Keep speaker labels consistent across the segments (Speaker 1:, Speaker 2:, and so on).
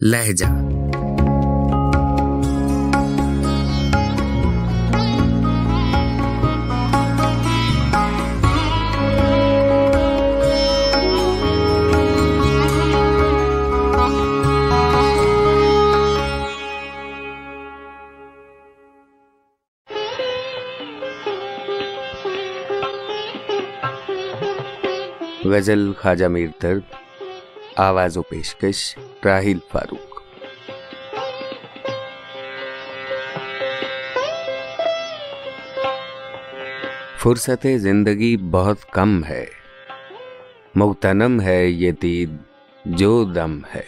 Speaker 1: لہجہ۔ غزل خواجہ میر درد آواز و پیشکش۔ راہیل فاروق فرصت زندگی بہت کم ہے مغتنم ہے یہ دید جو دم ہے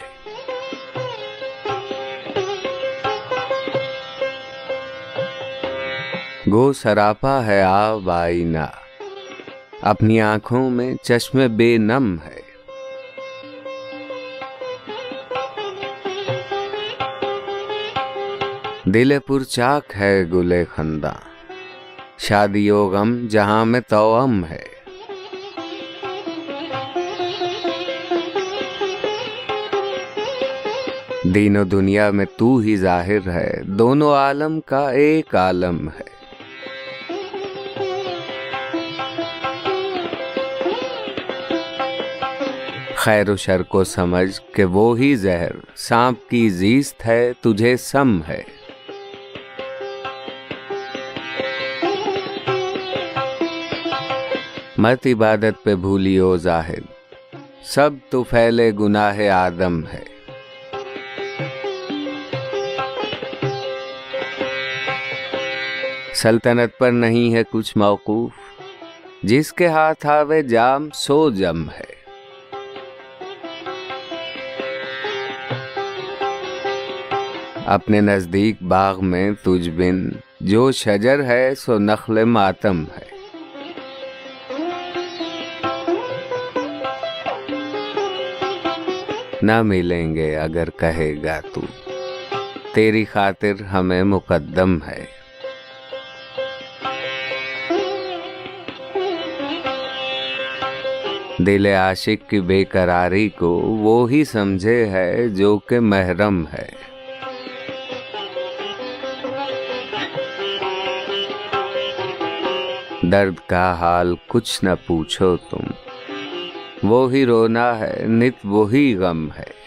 Speaker 1: گو سراپا ہے آب آئینہ اپنی آنکھوں میں چشم بے نم ہے دل پر چاک ہے گلے خندہ شادی و غم جہاں میں توم ہے دین و دنیا میں تو ہی ظاہر ہے دونوں عالم کا ایک عالم ہے خیر و شر کو سمجھ کہ وہ ہی زہر سانپ کی زیست ہے تجھے سم ہے مت عبادت پہ بھولی ہو ظاہر سب تو پھیلے گناہ آدم ہے۔ سلطنت پر نہیں ہے کچھ موقوف، جس کے ہاتھ آوے جام سو جم ہے۔ اپنے نزدیک باغ میں تجھ بن، جو شجر ہے سو نخل ماتم ہے۔ نہ ملیں گے اگر کہے گا تو۔ تیری خاطر ہمیں مقدم ہے۔ دل عاشق کی بے قراری کو وہ ہی سمجھے ہے جو کہ محرم ہے۔ درد کا حال کچھ نہ پوچھو تم۔ وہی رونا ہے نت وہی غم ہے۔